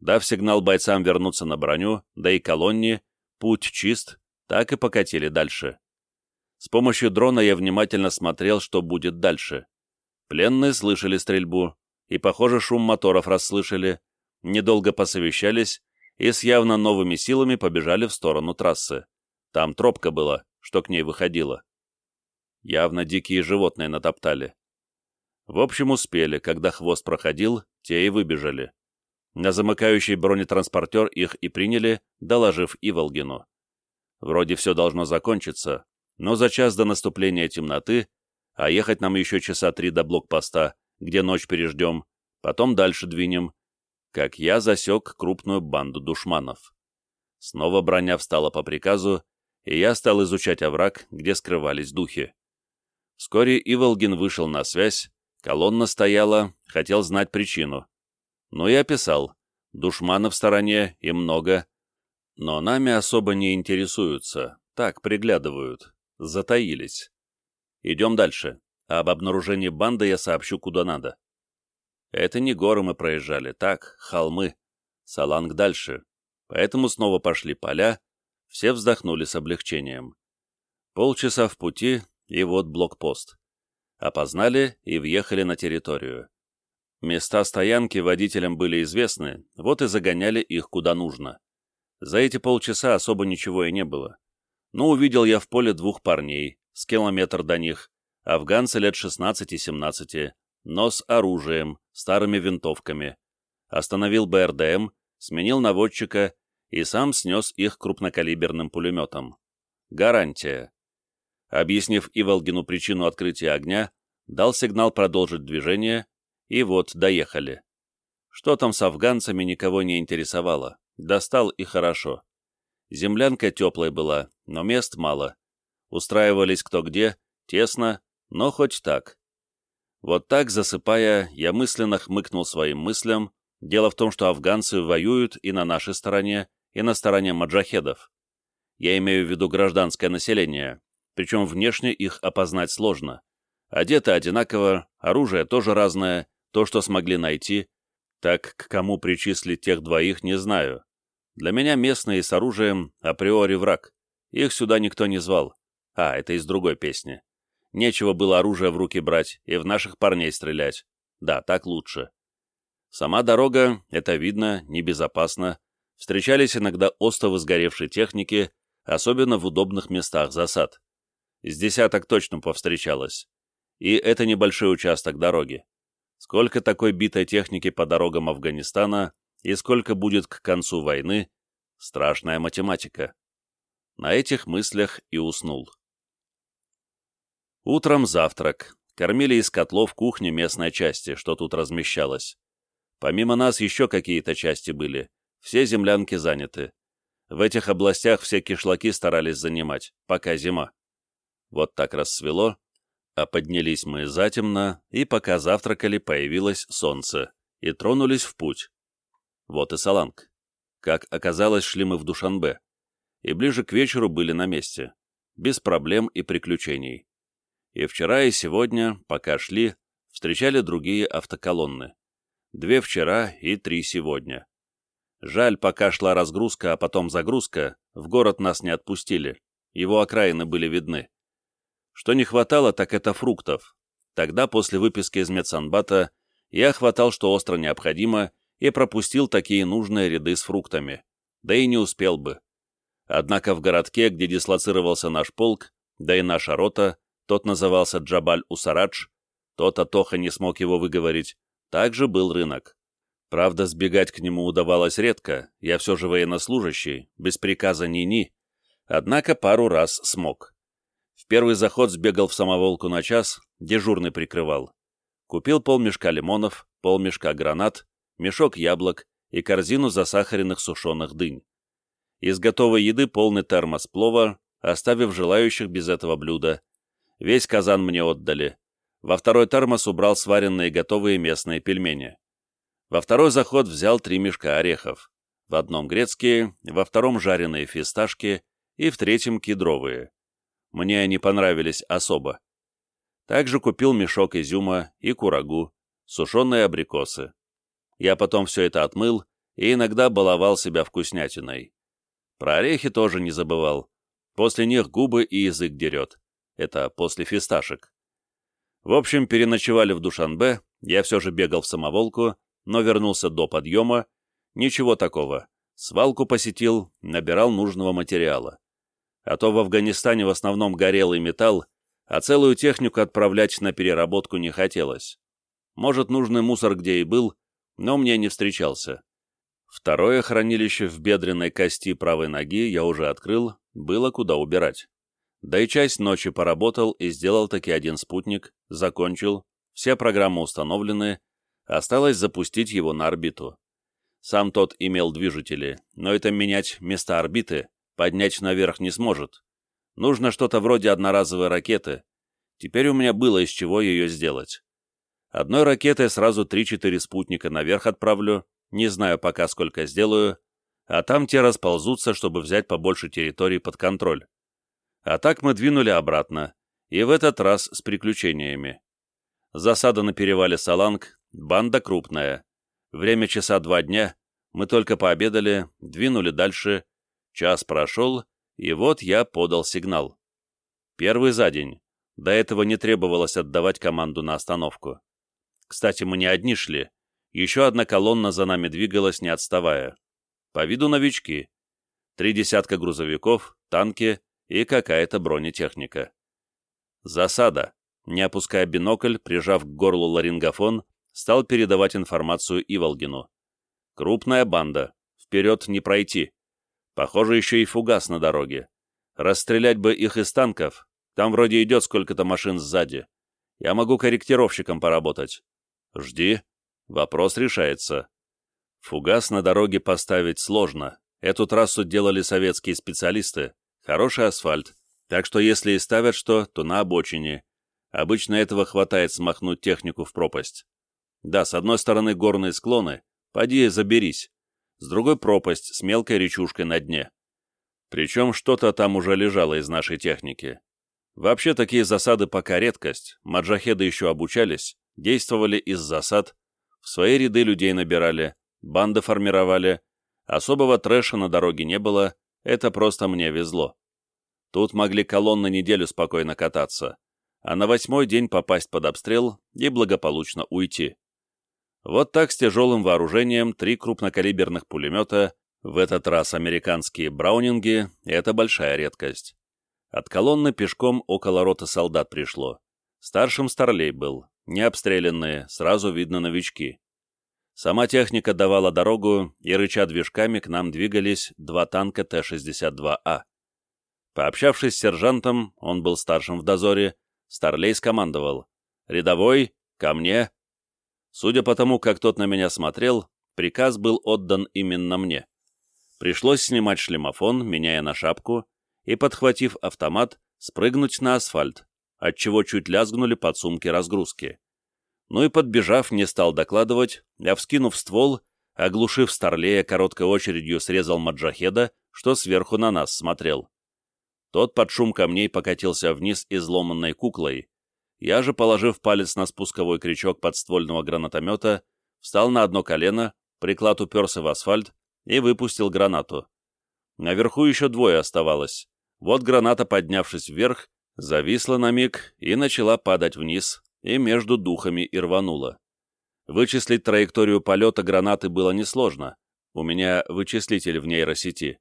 Дав сигнал бойцам вернуться на броню, да и колонне, путь чист, так и покатили дальше. С помощью дрона я внимательно смотрел, что будет дальше. Пленные слышали стрельбу, и, похоже, шум моторов расслышали, недолго посовещались и с явно новыми силами побежали в сторону трассы. Там тропка была, что к ней выходила. Явно дикие животные натоптали. В общем, успели, когда хвост проходил, те и выбежали. На замыкающий бронетранспортер их и приняли, доложив Иволгину. Вроде все должно закончиться, но за час до наступления темноты, а ехать нам еще часа три до блокпоста, где ночь переждем, потом дальше двинем, как я засек крупную банду душманов. Снова броня встала по приказу, и я стал изучать овраг, где скрывались духи. Вскоре Иволгин вышел на связь, колонна стояла, хотел знать причину. Ну и описал. Душманов в стороне и много, но нами особо не интересуются, так приглядывают, затаились. Идем дальше. Об обнаружении банды я сообщу куда надо. Это не горы мы проезжали, так, холмы. Саланг дальше. Поэтому снова пошли поля, все вздохнули с облегчением. Полчаса в пути, и вот блокпост. Опознали и въехали на территорию. Места стоянки водителям были известны, вот и загоняли их куда нужно. За эти полчаса особо ничего и не было. Но увидел я в поле двух парней, с километр до них, афганцы лет 16-17, но с оружием, старыми винтовками. Остановил БРДМ, сменил наводчика и сам снес их крупнокалиберным пулеметом. Гарантия. Объяснив Иволгину причину открытия огня, дал сигнал продолжить движение, и вот доехали. Что там с афганцами, никого не интересовало. Достал и хорошо. Землянка теплая была, но мест мало. Устраивались кто где, тесно, но хоть так. Вот так, засыпая, я мысленно хмыкнул своим мыслям. Дело в том, что афганцы воюют и на нашей стороне, и на стороне маджахедов. Я имею в виду гражданское население, причем внешне их опознать сложно. Одеты одинаково, оружие тоже разное, то, что смогли найти. Так к кому причислить тех двоих, не знаю. Для меня местные с оружием априори враг. Их сюда никто не звал. А, это из другой песни. Нечего было оружие в руки брать и в наших парней стрелять. Да, так лучше. Сама дорога, это видно, небезопасно. Встречались иногда остовы сгоревшей техники, особенно в удобных местах засад. С десяток точно повстречалось. И это небольшой участок дороги. Сколько такой битой техники по дорогам Афганистана и сколько будет к концу войны — страшная математика. На этих мыслях и уснул. Утром завтрак. Кормили из котлов кухни местной части, что тут размещалось. Помимо нас еще какие-то части были. Все землянки заняты. В этих областях все кишлаки старались занимать, пока зима. Вот так рассвело, а поднялись мы затемно, и пока завтракали, появилось солнце, и тронулись в путь. Вот и Саланг. Как оказалось, шли мы в Душанбе, и ближе к вечеру были на месте, без проблем и приключений. И вчера, и сегодня, пока шли, встречали другие автоколонны. Две вчера и три сегодня. Жаль, пока шла разгрузка, а потом загрузка, в город нас не отпустили, его окраины были видны. Что не хватало, так это фруктов. Тогда, после выписки из медсанбата, я хватал, что остро необходимо, и пропустил такие нужные ряды с фруктами. Да и не успел бы. Однако в городке, где дислоцировался наш полк, да и наша рота, тот назывался Джабаль-Усарадж, тот Атоха не смог его выговорить, также был рынок. Правда, сбегать к нему удавалось редко, я все же военнослужащий, без приказа ни-ни, однако пару раз смог. Первый заход сбегал в самоволку на час, дежурный прикрывал. Купил полмешка лимонов, полмешка гранат, мешок яблок и корзину засахаренных сушеных дынь. Из готовой еды полный термос плова, оставив желающих без этого блюда. Весь казан мне отдали. Во второй термос убрал сваренные готовые местные пельмени. Во второй заход взял три мешка орехов. В одном грецкие, во втором жареные фисташки и в третьем кедровые. Мне они понравились особо. Также купил мешок изюма и курагу, сушеные абрикосы. Я потом все это отмыл и иногда баловал себя вкуснятиной. Про орехи тоже не забывал. После них губы и язык дерет. Это после фисташек. В общем, переночевали в Душанбе, я все же бегал в самоволку, но вернулся до подъема. Ничего такого. Свалку посетил, набирал нужного материала. А то в Афганистане в основном горелый металл, а целую технику отправлять на переработку не хотелось. Может, нужный мусор где и был, но мне не встречался. Второе хранилище в бедренной кости правой ноги я уже открыл, было куда убирать. Да и часть ночи поработал и сделал таки один спутник, закончил, все программы установлены, осталось запустить его на орбиту. Сам тот имел движители, но это менять места орбиты, поднять наверх не сможет. Нужно что-то вроде одноразовой ракеты. Теперь у меня было из чего ее сделать. Одной ракетой сразу 3-4 спутника наверх отправлю, не знаю пока сколько сделаю, а там те расползутся, чтобы взять побольше территорий под контроль. А так мы двинули обратно, и в этот раз с приключениями. Засада на перевале Саланг, банда крупная. Время часа два дня, мы только пообедали, двинули дальше, час прошел, и вот я подал сигнал. Первый за день. До этого не требовалось отдавать команду на остановку. Кстати, мы не одни шли. Еще одна колонна за нами двигалась, не отставая. По виду новички. Три десятка грузовиков, танки и какая-то бронетехника. Засада. Не опуская бинокль, прижав к горлу ларингофон, стал передавать информацию Иволгину. Крупная банда. Вперед не пройти. Похоже, еще и фугас на дороге. Расстрелять бы их из танков. Там вроде идет сколько-то машин сзади. Я могу корректировщиком поработать. Жди. Вопрос решается. Фугас на дороге поставить сложно. Эту трассу делали советские специалисты, Хороший асфальт, так что если и ставят что, то на обочине. Обычно этого хватает смахнуть технику в пропасть. Да, с одной стороны горные склоны, поди заберись. С другой пропасть с мелкой речушкой на дне. Причем что-то там уже лежало из нашей техники. Вообще такие засады пока редкость, маджахеды еще обучались, действовали из засад, в свои ряды людей набирали, банды формировали, особого трэша на дороге не было, это просто мне везло. Тут могли колонны неделю спокойно кататься, а на восьмой день попасть под обстрел и благополучно уйти. Вот так с тяжелым вооружением три крупнокалиберных пулемета, в этот раз американские браунинги, это большая редкость. От колонны пешком около роты солдат пришло. Старшим старлей был, не обстрелянные, сразу видно новички. Сама техника давала дорогу, и, рыча движками, к нам двигались два танка Т-62А. Пообщавшись с сержантом, он был старшим в дозоре, Старлей скомандовал «Рядовой, ко мне!». Судя по тому, как тот на меня смотрел, приказ был отдан именно мне. Пришлось снимать шлемофон, меняя на шапку, и, подхватив автомат, спрыгнуть на асфальт, отчего чуть лязгнули подсумки разгрузки. Ну и подбежав, не стал докладывать, а вскинув ствол, оглушив Старлея короткой очередью срезал Маджахеда, что сверху на нас смотрел. Тот под шум камней покатился вниз изломанной куклой. Я же, положив палец на спусковой крючок подствольного гранатомета, встал на одно колено, приклад уперся в асфальт и выпустил гранату. Наверху еще двое оставалось. Вот граната, поднявшись вверх, зависла на миг и начала падать вниз, и между духами и рвануло. Вычислить траекторию полета гранаты было несложно. У меня вычислитель в нейросети.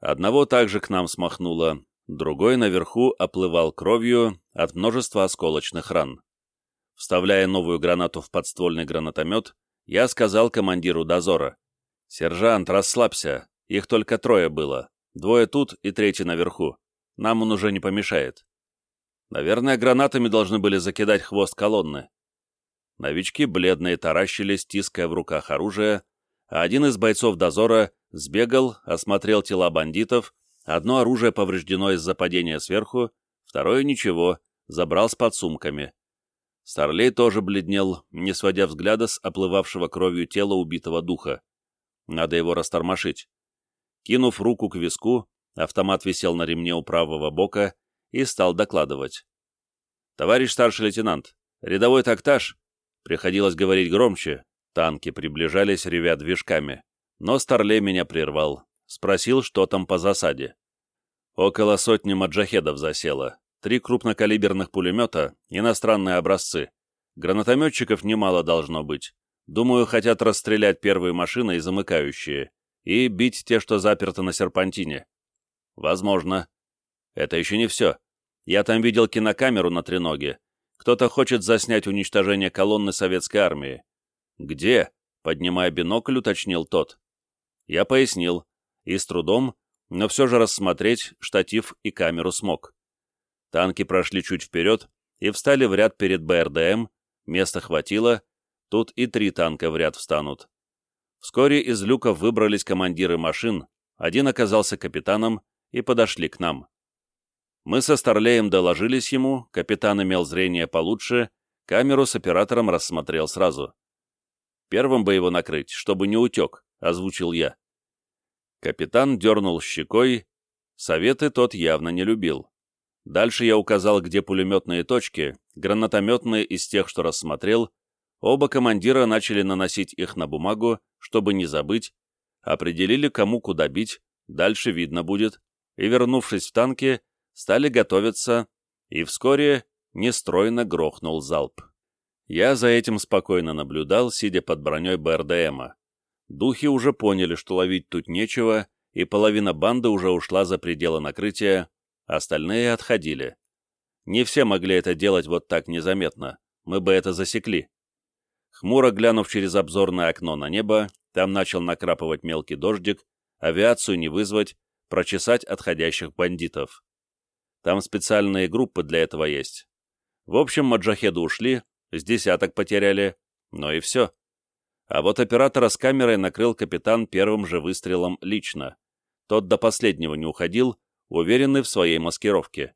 Одного также к нам смахнуло, другой наверху оплывал кровью от множества осколочных ран. Вставляя новую гранату в подствольный гранатомет, я сказал командиру дозора. «Сержант, расслабься, их только трое было. Двое тут и третий наверху. Нам он уже не помешает». Наверное, гранатами должны были закидать хвост колонны. Новички бледные таращились, тиская в руках оружие, а один из бойцов дозора сбегал, осмотрел тела бандитов, одно оружие повреждено из-за падения сверху, второе ничего, забрал с подсумками. Старлей тоже бледнел, не сводя взгляда с оплывавшего кровью тела убитого духа. Надо его растормошить. Кинув руку к виску, автомат висел на ремне у правого бока, и стал докладывать. «Товарищ старший лейтенант, рядовой тактаж!» Приходилось говорить громче, танки приближались, ревя движками. но Старлей меня прервал, спросил, что там по засаде. Около сотни маджахедов засело, три крупнокалиберных пулемета, иностранные образцы. Гранатометчиков немало должно быть. Думаю, хотят расстрелять первые машины и замыкающие, и бить те, что заперты на серпантине. Возможно. Это еще не все. Я там видел кинокамеру на треноге. Кто-то хочет заснять уничтожение колонны советской армии. Где? Поднимая бинокль, уточнил тот. Я пояснил. И с трудом, но все же рассмотреть штатив и камеру смог. Танки прошли чуть вперед и встали в ряд перед БРДМ, места хватило, тут и три танка в ряд встанут. Вскоре из люков выбрались командиры машин, один оказался капитаном, и подошли к нам. Мы со Старлеем доложились ему, капитан имел зрение получше, камеру с оператором рассмотрел сразу. «Первым бы его накрыть, чтобы не утек», — озвучил я. Капитан дернул щекой, советы тот явно не любил. Дальше я указал, где пулеметные точки, гранатометные из тех, что рассмотрел, оба командира начали наносить их на бумагу, чтобы не забыть, определили, кому куда бить, дальше видно будет, и, вернувшись в танки, стали готовиться, и вскоре нестройно грохнул залп. Я за этим спокойно наблюдал, сидя под броней БРДМа. Духи уже поняли, что ловить тут нечего, и половина банды уже ушла за пределы накрытия, остальные отходили. Не все могли это делать вот так незаметно, мы бы это засекли. Хмуро глянув через обзорное окно на небо, там начал накрапывать мелкий дождик, авиацию не вызвать, прочесать отходящих бандитов. Там специальные группы для этого есть. В общем, маджахеды ушли, с десяток потеряли, но и все. А вот оператора с камерой накрыл капитан первым же выстрелом лично. Тот до последнего не уходил, уверенный в своей маскировке.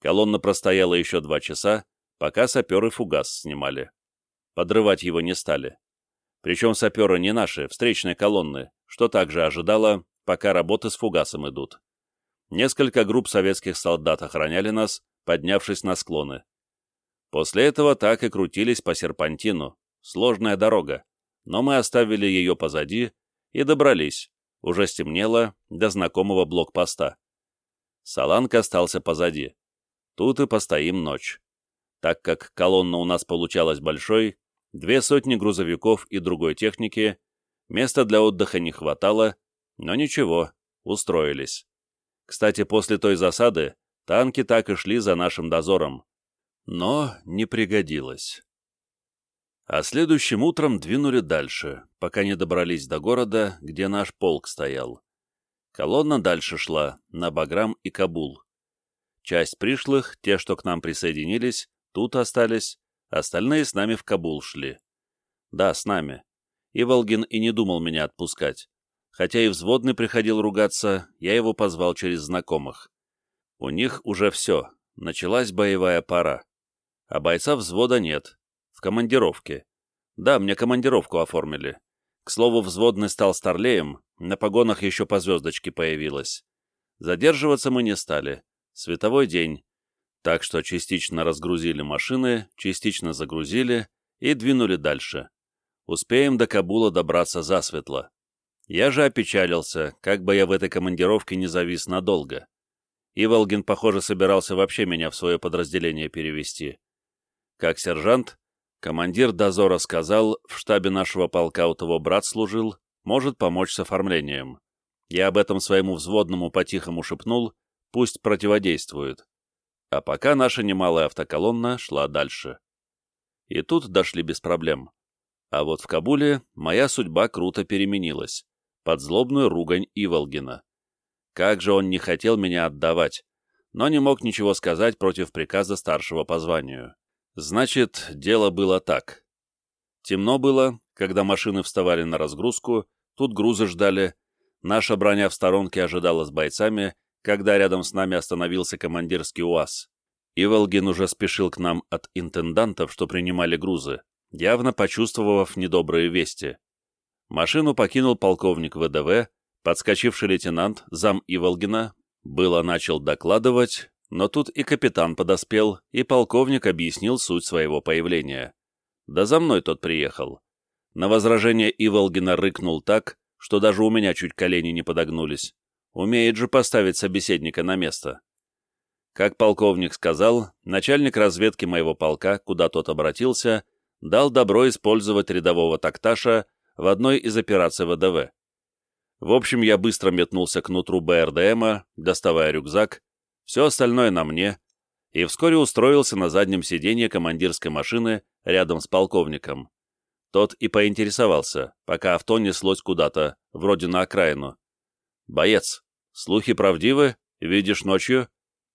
Колонна простояла еще два часа, пока саперы фугас снимали. Подрывать его не стали. Причем саперы не наши, встречной колонны, что также ожидало, пока работы с фугасом идут. Несколько групп советских солдат охраняли нас, поднявшись на склоны. После этого так и крутились по серпантину. Сложная дорога, но мы оставили ее позади и добрались. Уже стемнело до знакомого блокпоста. Саланка остался позади. Тут и постоим ночь. Так как колонна у нас получалась большой, две сотни грузовиков и другой техники, места для отдыха не хватало, но ничего, устроились. Кстати, после той засады танки так и шли за нашим дозором. Но не пригодилось. А следующим утром двинули дальше, пока не добрались до города, где наш полк стоял. Колонна дальше шла, на Баграм и Кабул. Часть пришлых, те, что к нам присоединились, тут остались, остальные с нами в Кабул шли. Да, с нами. И Волгин и не думал меня отпускать. Хотя и взводный приходил ругаться, я его позвал через знакомых. У них уже все, началась боевая пора. А бойца взвода нет, командировке. Да, мне командировку оформили. К слову, взводный стал старлеем, на погонах еще по звездочке появилась. Задерживаться мы не стали. Световой день. Так что частично разгрузили машины, частично загрузили и двинули дальше. Успеем до Кабула добраться засветло. Я же опечалился, как бы я в этой командировке не завис надолго. Иволгин, похоже, собирался вообще меня в свое подразделение перевести. Как сержант, командир дозора сказал, в штабе нашего полка у того брат служил, может помочь с оформлением. Я об этом своему взводному по-тихому шепнул, пусть противодействует. А пока наша немалая автоколонна шла дальше. И тут дошли без проблем. А вот в Кабуле моя судьба круто переменилась под злобную ругань Иволгина. Как же он не хотел меня отдавать, но не мог ничего сказать против приказа старшего по званию. Значит, дело было так. Темно было, когда машины вставали на разгрузку, тут грузы ждали, наша броня в сторонке ожидала с бойцами, когда рядом с нами остановился командирский УАЗ. Иволгин уже спешил к нам от интендантов, что принимали грузы, явно почувствовав недобрые вести. Машину покинул полковник ВДВ, подскочивший лейтенант, зам Иволгина, было начал докладывать, но тут и капитан подоспел, и полковник объяснил суть своего появления. Да за мной тот приехал. На возражение Иволгина рыкнул так, что даже у меня чуть колени не подогнулись. Умеет же поставить собеседника на место. Как полковник сказал, начальник разведки моего полка, куда тот обратился, дал добро использовать рядового такташа в одной из операций ВДВ. В общем, я быстро метнулся к нутру БРДМа, доставая рюкзак, все остальное на мне, и вскоре устроился на заднем сиденье командирской машины рядом с полковником. Тот и поинтересовался, пока авто неслось куда-то, вроде на окраину. «Боец, слухи правдивы? Видишь ночью?»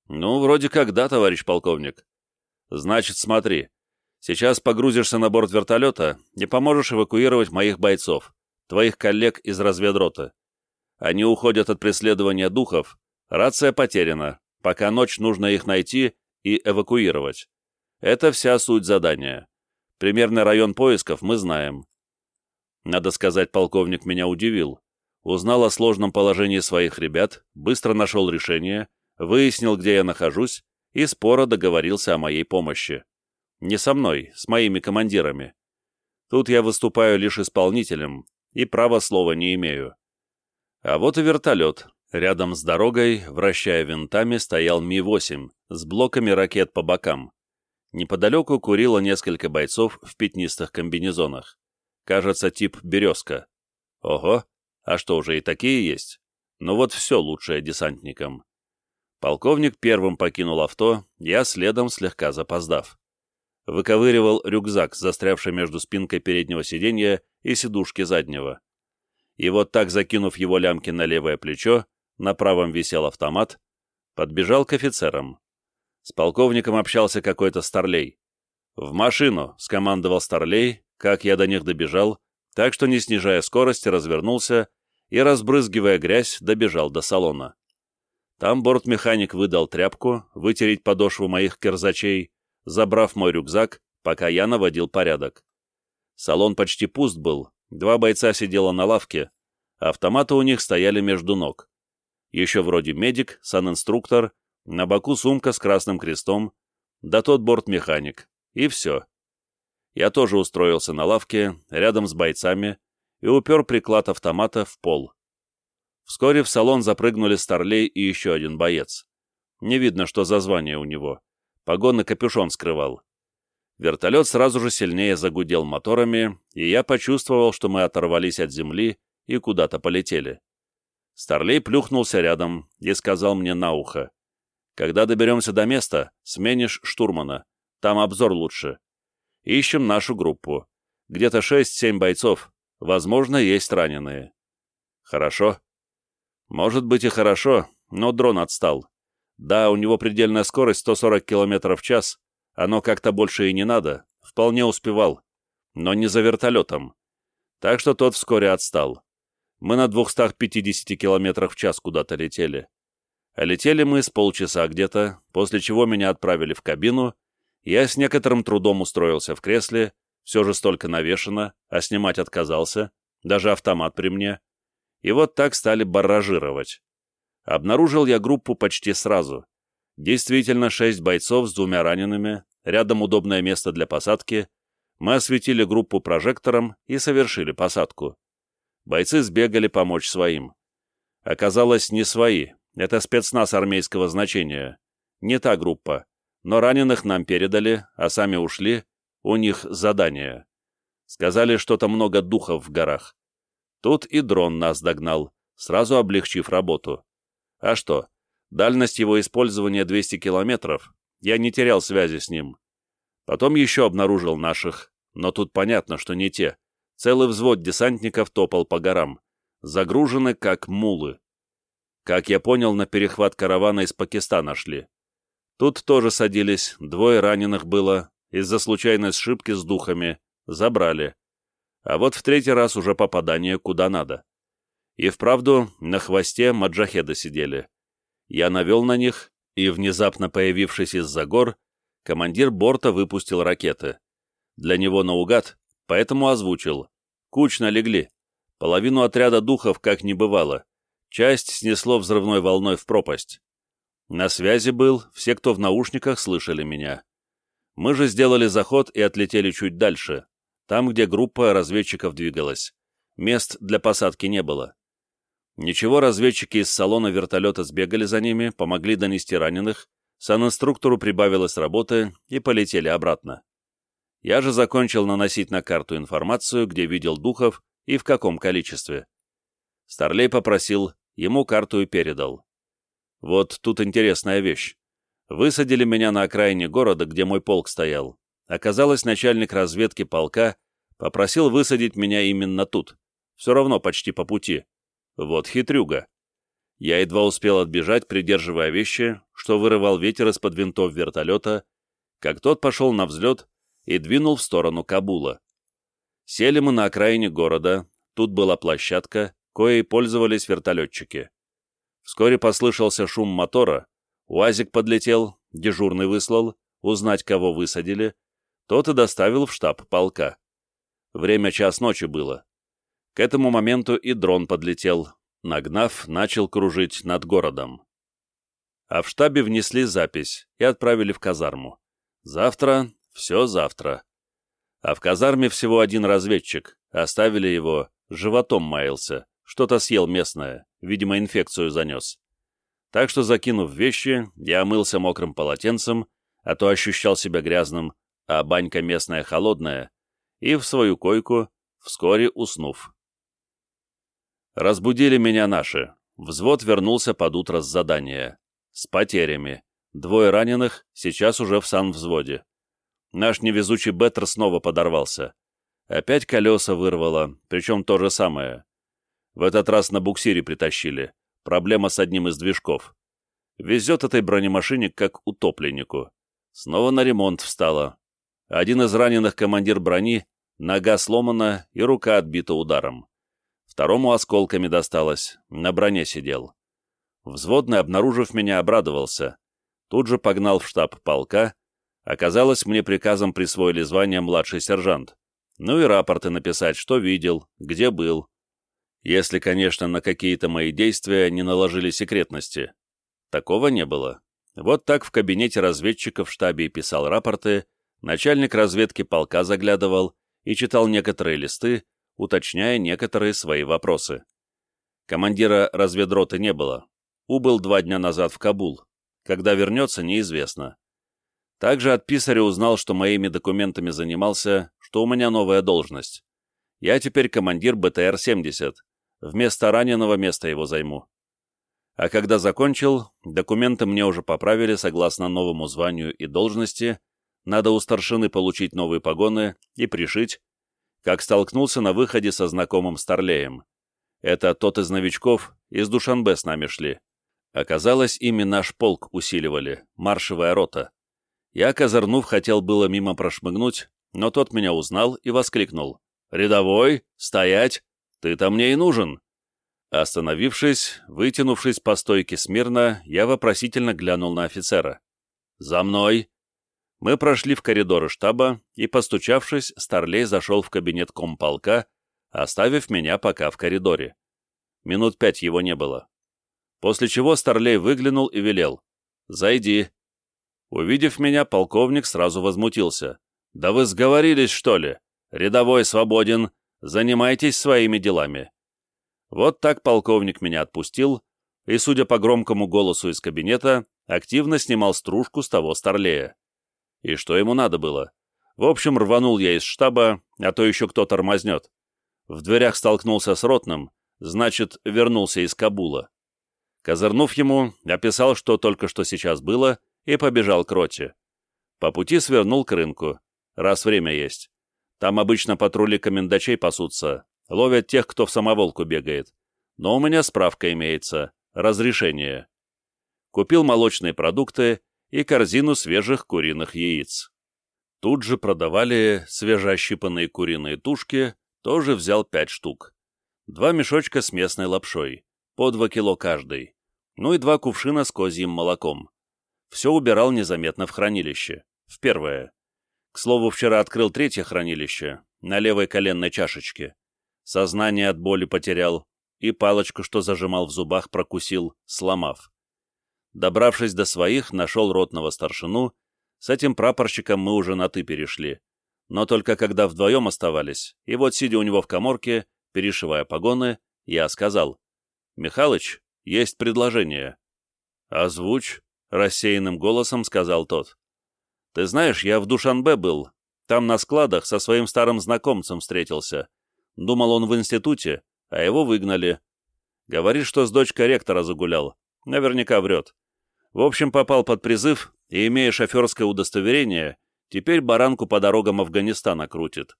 «Ну, вроде как да, товарищ полковник». «Значит, смотри. Сейчас погрузишься на борт вертолета и поможешь эвакуировать моих бойцов, твоих коллег из разведроты. Они уходят от преследования духов, рация потеряна, пока ночь нужно их найти и эвакуировать. Это вся суть задания. Примерный район поисков мы знаем. Надо сказать, полковник меня удивил. Узнал о сложном положении своих ребят, быстро нашел решение, выяснил, где я нахожусь, и споро договорился о моей помощи. Не со мной, с моими командирами. Тут я выступаю лишь исполнителем, и права слова не имею. А вот и вертолет. Рядом с дорогой, вращая винтами, стоял Ми-8 с блоками ракет по бокам. Неподалеку курило несколько бойцов в пятнистых комбинезонах. Кажется, тип «березка». Ого, а что, уже и такие есть? Ну вот все лучшее десантникам. Полковник первым покинул авто, я следом слегка запоздав. Выковыривал рюкзак, застрявший между спинкой переднего сиденья и сидушки заднего. И вот так, закинув его лямки на левое плечо, на правом висел автомат, подбежал к офицерам. С полковником общался какой-то старлей. «В машину!» — скомандовал старлей, как я до них добежал, так что, не снижая скорости, развернулся и, разбрызгивая грязь, добежал до салона. Там бортмеханик выдал тряпку, вытереть подошву моих кирзачей, забрав мой рюкзак, пока я наводил порядок. Салон почти пуст был, два бойца сидело на лавке, автоматы у них стояли между ног. Еще вроде медик, санинструктор на боку сумка с красным крестом, да тот бортмеханик, и все. Я тоже устроился на лавке, рядом с бойцами, и упер приклад автомата в пол. Вскоре в салон запрыгнули Старлей и еще один боец. Не видно, что за звание у него. Погонный капюшон скрывал. Вертолет сразу же сильнее загудел моторами, и я почувствовал, что мы оторвались от земли и куда-то полетели. Старлей плюхнулся рядом и сказал мне на ухо. Когда доберемся до места, сменишь штурмана. Там обзор лучше. Ищем нашу группу. Где-то 6-7 бойцов. Возможно, есть раненые. Хорошо. Может быть и хорошо, но дрон отстал. Да, у него предельная скорость 140 км в час. Оно как-то больше и не надо. Вполне успевал. Но не за вертолетом. Так что тот вскоре отстал. Мы на 250 км в час куда-то летели. А летели мы с полчаса где-то, после чего меня отправили в кабину, я с некоторым трудом устроился в кресле, все же столько навешено, а снимать отказался, даже автомат при мне. И вот так стали барражировать. Обнаружил я группу почти сразу. Действительно, шесть бойцов с двумя ранеными, рядом удобное место для посадки. Мы осветили группу прожектором и совершили посадку. Бойцы сбегали помочь своим. Оказалось, не свои, это спецназ армейского значения. Не та группа. Но раненых нам передали, а сами ушли. У них задание. Сказали, что-то много духов в горах. Тут и дрон нас догнал, сразу облегчив работу. А что? Дальность его использования 200 километров. Я не терял связи с ним. Потом еще обнаружил наших, но тут понятно, что не те. Целый взвод десантников топал по горам. Загружены, как мулы. Как я понял, на перехват каравана из Пакистана шли. Тут тоже садились, двое раненых было, из-за случайной сшибки с духами, забрали. А вот в третий раз уже попадание куда надо. И вправду на хвосте маджахеды сидели. Я навел на них, и, внезапно появившись из-за гор, командир борта выпустил ракеты. Для него наугад, поэтому озвучил. Кучно легли. Половину отряда духов как не бывало. Часть снесло взрывной волной в пропасть. На связи был, все, кто в наушниках, слышали меня. Мы же сделали заход и отлетели чуть дальше, там, где группа разведчиков двигалась. Мест для посадки не было. Ничего, разведчики из салона вертолета сбегали за ними, помогли донести раненых, санинструктору прибавилось работы и полетели обратно. Я же закончил наносить на карту информацию, где видел духов и в каком количестве. Старлей попросил, ему карту и передал. Вот тут интересная вещь. Высадили меня на окраине города, где мой полк стоял. Оказалось, начальник разведки полка попросил высадить меня именно тут. Все равно почти по пути. Вот хитрюга. Я едва успел отбежать, придерживая вещи, что вырывал ветер из-под винтов вертолета, как тот пошел на взлет и двинул в сторону Кабула. Сели мы на окраине города, тут была площадка, коей пользовались вертолетчики. Вскоре послышался шум мотора, УАЗик подлетел, дежурный выслал, узнать, кого высадили, тот и доставил в штаб полка. Время час ночи было. К этому моменту и дрон подлетел, нагнав, начал кружить над городом. А в штабе внесли запись и отправили в казарму. Завтра, все завтра. А в казарме всего один разведчик, оставили его, животом маялся, что-то съел местное, видимо, инфекцию занес. Так что, закинув вещи, я омылся мокрым полотенцем, а то ощущал себя грязным, а банька местная холодная, и в свою койку, вскоре уснув. Разбудили меня наши. Взвод вернулся под утро с задания. С потерями. Двое раненых, сейчас уже в санвзводе. Наш невезучий Беттер снова подорвался. Опять колеса вырвало, причем то же самое. В этот раз на буксире притащили. Проблема с одним из движков. Везет этой бронемашине как утопленнику. Снова на ремонт встала. Один из раненых командир брони, нога сломана и рука отбита ударом. Второму осколками досталось, на броне сидел. Взводный, обнаружив меня, обрадовался. Тут же погнал в штаб полка. Оказалось, мне приказом присвоили звание младший сержант. Ну и рапорты написать, что видел, где был. Если, конечно, на какие-то мои действия не наложили секретности. Такого не было. Вот так в кабинете разведчиков в штабе и писал рапорты, начальник разведки полка заглядывал и читал некоторые листы, уточняя некоторые свои вопросы. Командира разведроты не было. Убыл два дня назад в Кабул. Когда вернется, неизвестно. Также от писаря узнал, что моими документами занимался, что у меня новая должность. Я теперь командир БТР-70. Вместо раненого места его займу. А когда закончил, документы мне уже поправили согласно новому званию и должности, надо у старшины получить новые погоны и пришить, как столкнулся на выходе со знакомым Старлеем. Это тот из новичков, из Душанбе с нами шли. Оказалось, ими наш полк усиливали, маршевая рота. Я, козырнув, хотел было мимо прошмыгнуть, но тот меня узнал и воскликнул. «Рядовой! Стоять! Ты-то мне и нужен!» Остановившись, вытянувшись по стойке смирно, я вопросительно глянул на офицера. «За мной!» Мы прошли в коридоры штаба, и, постучавшись, Старлей зашел в кабинет комполка, оставив меня пока в коридоре. Минут пять его не было. После чего Старлей выглянул и велел. «Зайди». Увидев меня, полковник сразу возмутился. «Да вы сговорились, что ли? Рядовой свободен. Занимайтесь своими делами». Вот так полковник меня отпустил, и, судя по громкому голосу из кабинета, активно снимал стружку с того Старлея. И что ему надо было? В общем, рванул я из штаба, а то еще кто тормознет. В дверях столкнулся с ротным, значит, вернулся из Кабула. Козырнув ему, описал, что только что сейчас было, и побежал к роте. По пути свернул к рынку, раз время есть. Там обычно патрули комендачей пасутся, ловят тех, кто в самоволку бегает. Но у меня справка имеется, разрешение. Купил молочные продукты и корзину свежих куриных яиц. Тут же продавали свежеощипанные куриные тушки, тоже взял пять штук. Два мешочка с местной лапшой, по два кило каждый, ну и два кувшина с козьим молоком. Все убирал незаметно в хранилище, в первое. К слову, вчера открыл третье хранилище, на левой коленной чашечке. Сознание от боли потерял, и палочку, что зажимал в зубах, прокусил, сломав. Добравшись до своих, нашел ротного старшину. С этим прапорщиком мы уже на «ты» перешли. Но только когда вдвоем оставались, и вот, сидя у него в коморке, перешивая погоны, я сказал, «Михалыч, есть предложение». «Озвучь», — рассеянным голосом сказал тот. «Ты знаешь, я в Душанбе был. Там на складах со своим старым знакомцем встретился. Думал, он в институте, а его выгнали. Говорит, что с дочкой ректора загулял. Наверняка врет. В общем, попал под призыв и, имея шоферское удостоверение, теперь баранку по дорогам Афганистана крутит.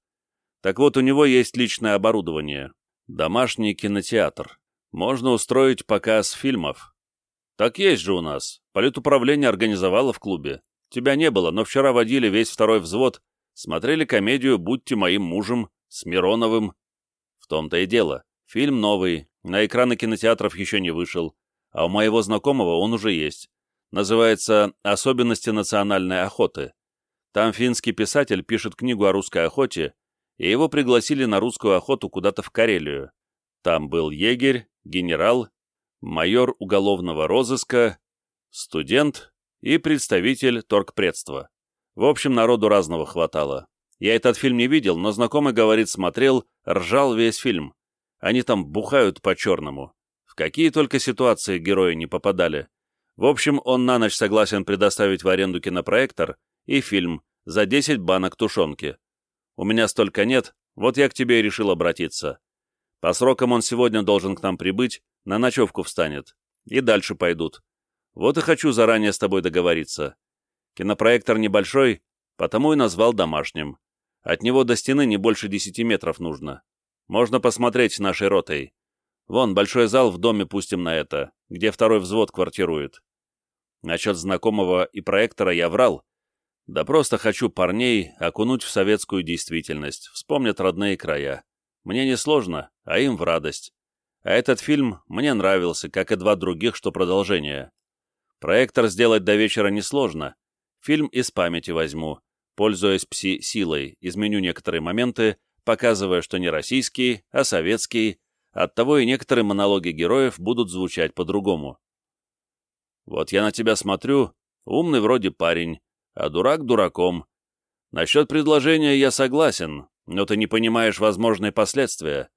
Так вот, у него есть личное оборудование. Домашний кинотеатр. Можно устроить показ фильмов. Так есть же у нас. Политуправление организовало в клубе. Тебя не было, но вчера водили весь второй взвод, смотрели комедию «Будьте моим мужем» с Мироновым. В том-то и дело. Фильм новый, на экраны кинотеатров еще не вышел, а у моего знакомого он уже есть. Называется «Особенности национальной охоты». Там финский писатель пишет книгу о русской охоте, и его пригласили на русскую охоту куда-то в Карелию. Там был егерь, генерал, майор уголовного розыска, студент и представитель торгпредства. В общем, народу разного хватало. Я этот фильм не видел, но знакомый говорит, смотрел, ржал весь фильм. Они там бухают по-черному. В какие только ситуации герои не попадали. В общем, он на ночь согласен предоставить в аренду кинопроектор и фильм за 10 банок тушенки. У меня столько нет, вот я к тебе и решил обратиться. По срокам он сегодня должен к нам прибыть, на ночевку встанет. И дальше пойдут. Вот и хочу заранее с тобой договориться. Кинопроектор небольшой, потому и назвал домашним. От него до стены не больше десяти метров нужно. Можно посмотреть нашей ротой. Вон, большой зал в доме пустим на это, где второй взвод квартирует. Насчет знакомого и проектора я врал. Да просто хочу парней окунуть в советскую действительность, вспомнят родные края. Мне не сложно, а им в радость. А этот фильм мне нравился, как и два других, что продолжение. Проектор сделать до вечера несложно. Фильм из памяти возьму, пользуясь пси-силой, изменю некоторые моменты, показывая, что не российский, а советский, оттого и некоторые монологи героев будут звучать по-другому. Вот я на тебя смотрю, умный вроде парень, а дурак дураком. Насчет предложения я согласен, но ты не понимаешь возможные последствия.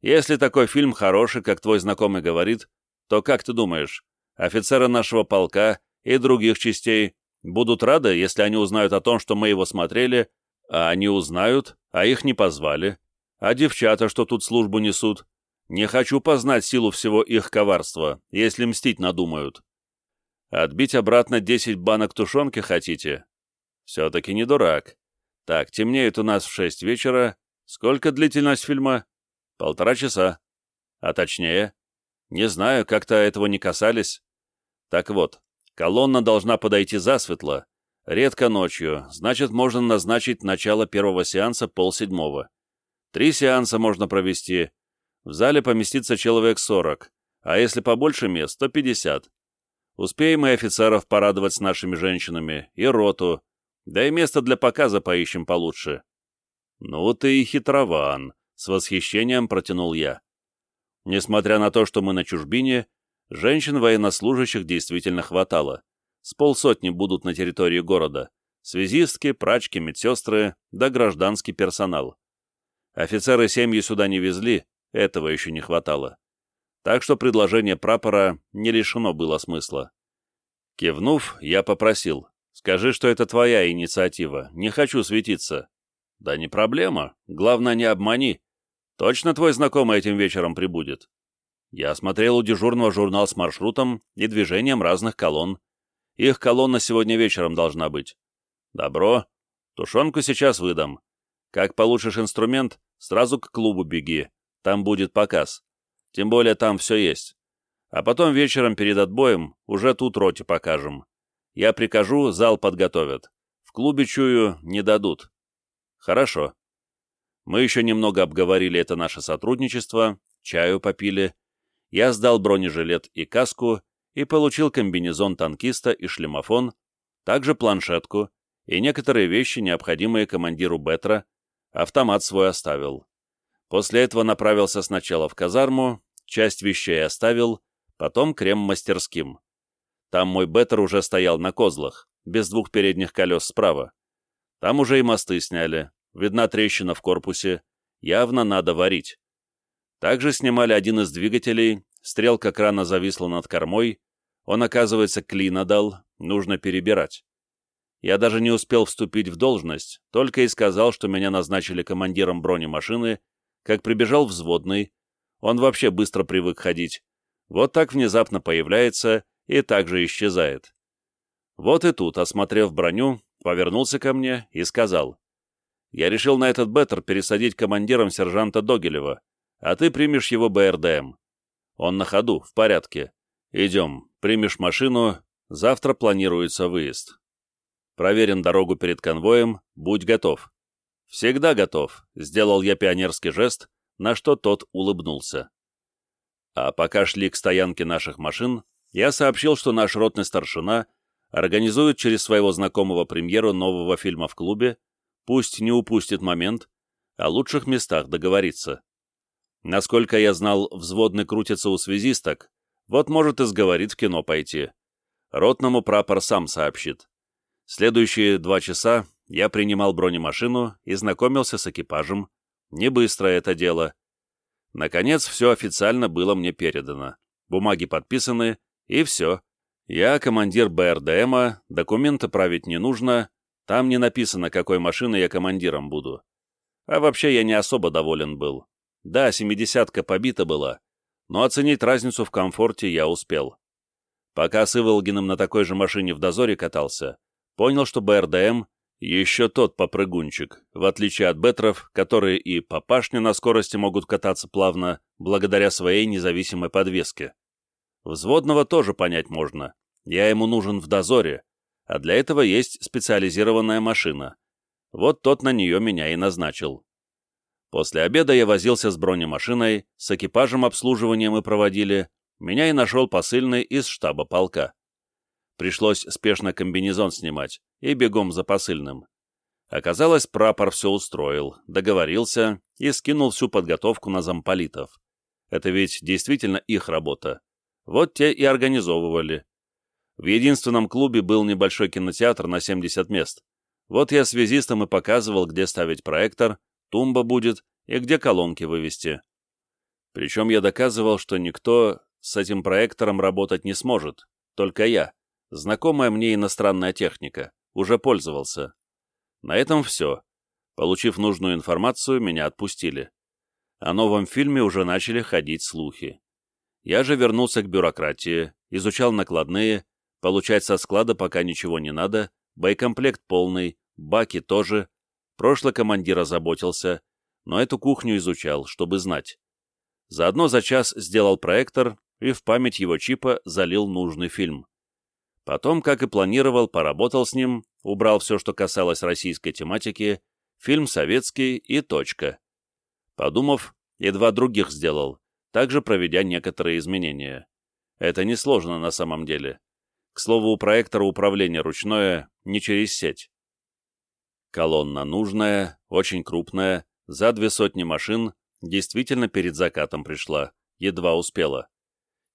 Если такой фильм хороший, как твой знакомый говорит, то как ты думаешь, офицеры нашего полка и других частей будут рады, если они узнают о том, что мы его смотрели, а они узнают, а их не позвали. А девчата, что тут службу несут? Не хочу познать силу всего их коварства, если мстить надумают. Отбить обратно десять банок тушенки хотите? Все-таки не дурак. Так, темнеет у нас в шесть вечера. Сколько длительность фильма? Полтора часа. А точнее? Не знаю, как-то этого не касались. Так вот, колонна должна подойти засветло, Редко ночью, значит, можно назначить начало первого сеанса полседьмого. Три сеанса можно провести. В зале поместится человек сорок, а если побольше мест, то пятьдесят. Успеем и офицеров порадовать с нашими женщинами, и роту, да и место для показа поищем получше. Ну ты и хитрован, с восхищением протянул я. Несмотря на то, что мы на чужбине, женщин военнослужащих действительно хватало с полсотни будут на территории города, связистки, прачки, медсестры, да гражданский персонал. Офицеры семьи сюда не везли, этого еще не хватало. Так что предложение прапора не лишено было смысла. Кивнув, я попросил, скажи, что это твоя инициатива, не хочу светиться. Да не проблема, главное не обмани. Точно твой знакомый этим вечером прибудет. Я осмотрел у дежурного журнал с маршрутом и движением разных колонн, их колонна сегодня вечером должна быть. Добро. Тушенку сейчас выдам. Как получишь инструмент, сразу к клубу беги. Там будет показ. Тем более там все есть. А потом вечером перед отбоем уже тут роте покажем. Я прикажу, зал подготовят. В клубе, чую, не дадут. Хорошо. Мы еще немного обговорили это наше сотрудничество, чаю попили. Я сдал бронежилет и каску и получил комбинезон танкиста и шлемофон, также планшетку и некоторые вещи, необходимые командиру Бетра, автомат свой оставил. После этого направился сначала в казарму, часть вещей оставил, потом крем-мастерским. Там мой Беттер уже стоял на козлах, без двух передних колес справа. Там уже и мосты сняли, видна трещина в корпусе, явно надо варить. Также снимали один из двигателей, стрелка крана зависла над кормой, он, оказывается, клина дал, нужно перебирать. Я даже не успел вступить в должность, только и сказал, что меня назначили командиром бронемашины, как прибежал взводный, он вообще быстро привык ходить. Вот так внезапно появляется и также исчезает. Вот и тут, осмотрев броню, повернулся ко мне и сказал, «Я решил на этот беттер пересадить командиром сержанта Догилева, а ты примешь его БРДМ. Он на ходу, в порядке. Идем, примешь машину, завтра планируется выезд. Проверим дорогу перед конвоем, будь готов». «Всегда готов», — сделал я пионерский жест, на что тот улыбнулся. А пока шли к стоянке наших машин, я сообщил, что наш ротный старшина организует через своего знакомого премьеру нового фильма в клубе, пусть не упустит момент, о лучших местах договориться. Насколько я знал, взводный крутится у связисток, вот может и сговорит в кино пойти. Ротному прапор сам сообщит. Следующие два часа я принимал бронемашину и знакомился с экипажем. Не быстро это дело. Наконец, все официально было мне передано. Бумаги подписаны, и все. Я командир БРДМа, документы править не нужно, там не написано, какой машиной я командиром буду. А вообще я не особо доволен был. Да, семидесятка побита была, но оценить разницу в комфорте я успел. Пока с Иволгиным на такой же машине в дозоре катался, понял, что БРДМ еще тот попрыгунчик, в отличие от бетров, которые и по пашне на скорости могут кататься плавно, благодаря своей независимой подвеске. Взводного тоже понять можно. Я ему нужен в дозоре, а для этого есть специализированная машина. Вот тот на нее меня и назначил. После обеда я возился с бронемашиной, с экипажем обслуживания мы проводили, меня и нашел посыльный из штаба полка. Пришлось спешно комбинезон снимать и бегом за посыльным. Оказалось, прапор все устроил, договорился и скинул всю подготовку на замполитов. Это ведь действительно их работа. Вот те и организовывали. В единственном клубе был небольшой кинотеатр на 70 мест. Вот я связистам и показывал, где ставить проектор, тумба будет и где колонки вывести. Причем я доказывал, что никто с этим проектором работать не сможет, только я. Знакомая мне иностранная техника, уже пользовался. На этом все. Получив нужную информацию, меня отпустили. О новом фильме уже начали ходить слухи. Я же вернулся к бюрократии, изучал накладные, получать со склада пока ничего не надо, боекомплект полный, баки тоже. Прошлый командир озаботился, но эту кухню изучал, чтобы знать. Заодно за час сделал проектор и в память его чипа залил нужный фильм. Потом, как и планировал, поработал с ним, убрал все, что касалось российской тематики, фильм советский и точка. Подумав, и два других сделал, также проведя некоторые изменения. Это несложно на самом деле. К слову, у проектора управление ручное, не через сеть. Колонна нужная, очень крупная, за две сотни машин, действительно перед закатом пришла, едва успела.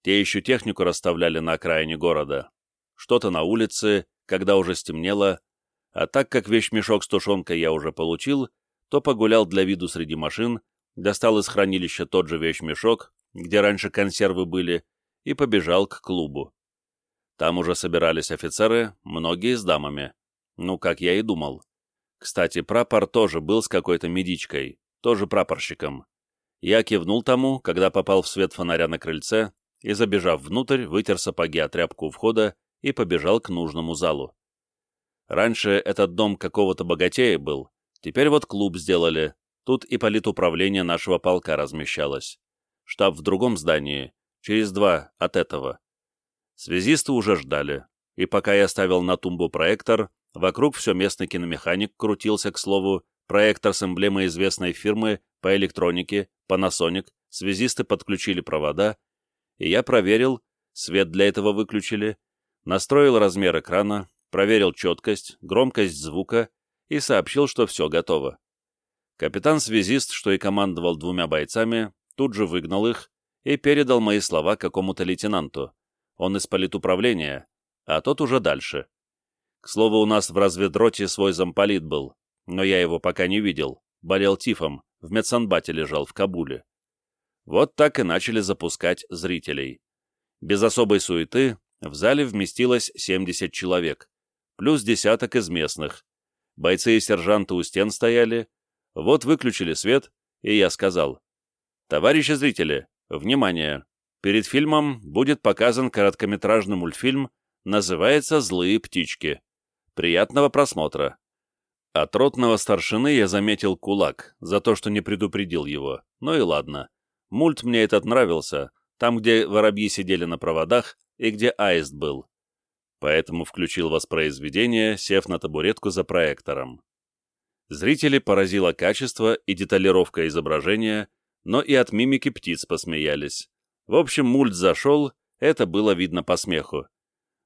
Те еще технику расставляли на окраине города. Что-то на улице, когда уже стемнело, а так как вещмешок с тушенкой я уже получил, то погулял для виду среди машин, достал из хранилища тот же вещмешок, где раньше консервы были, и побежал к клубу. Там уже собирались офицеры, многие с дамами. Ну, как я и думал. Кстати, прапор тоже был с какой-то медичкой, тоже прапорщиком. Я кивнул тому, когда попал в свет фонаря на крыльце, и, забежав внутрь, вытер сапоги о тряпку у входа и побежал к нужному залу. Раньше этот дом какого-то богатея был, теперь вот клуб сделали, тут и политуправление нашего полка размещалось. Штаб в другом здании, через два от этого. Связисты уже ждали, и пока я ставил на тумбу проектор, вокруг все местный киномеханик крутился, к слову, проектор с эмблемой известной фирмы по электронике, Panasonic, связисты подключили провода, и я проверил, свет для этого выключили, настроил размер экрана, проверил четкость, громкость звука и сообщил, что все готово. Капитан-связист, что и командовал двумя бойцами, тут же выгнал их и передал мои слова какому-то лейтенанту. Он из политуправления, а тот уже дальше. К слову, у нас в разведроте свой замполит был, но я его пока не видел, болел тифом, в медсанбате лежал в Кабуле. Вот так и начали запускать зрителей. Без особой суеты в зале вместилось 70 человек, плюс десяток из местных. Бойцы и сержанты у стен стояли. Вот выключили свет, и я сказал. «Товарищи зрители, внимание! Перед фильмом будет показан короткометражный мультфильм, называется «Злые птички». Приятного просмотра!» От ротного старшины я заметил кулак за то, что не предупредил его. Ну и ладно. Мульт мне этот нравился, там, где воробьи сидели на проводах и где аист был. Поэтому включил воспроизведение, сев на табуретку за проектором. Зрители поразило качество и деталировка изображения, но и от мимики птиц посмеялись. В общем, мульт зашел, это было видно по смеху.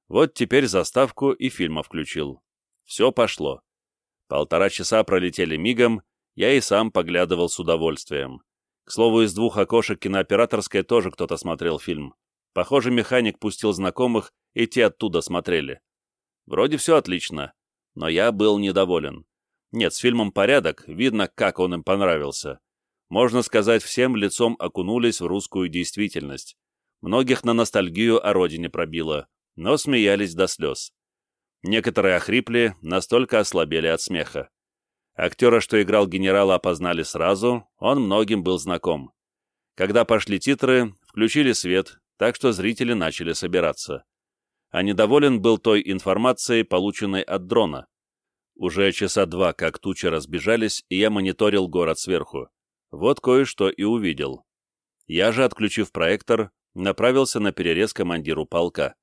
Вот теперь заставку и фильма включил. Все пошло. Полтора часа пролетели мигом, я и сам поглядывал с удовольствием. К слову, из двух окошек кинооператорской тоже кто-то смотрел фильм. Похоже, механик пустил знакомых, и те оттуда смотрели. Вроде все отлично, но я был недоволен. Нет, с фильмом порядок, видно, как он им понравился. Можно сказать, всем лицом окунулись в русскую действительность. Многих на ностальгию о родине пробило, но смеялись до слез. Некоторые охрипли, настолько ослабели от смеха. Актера, что играл генерала, опознали сразу, он многим был знаком. Когда пошли титры, включили свет, так что зрители начали собираться. А недоволен был той информацией, полученной от дрона. Уже часа два, как тучи разбежались, и я мониторил город сверху. Вот кое-что и увидел. Я же, отключив проектор, направился на перерез командиру полка.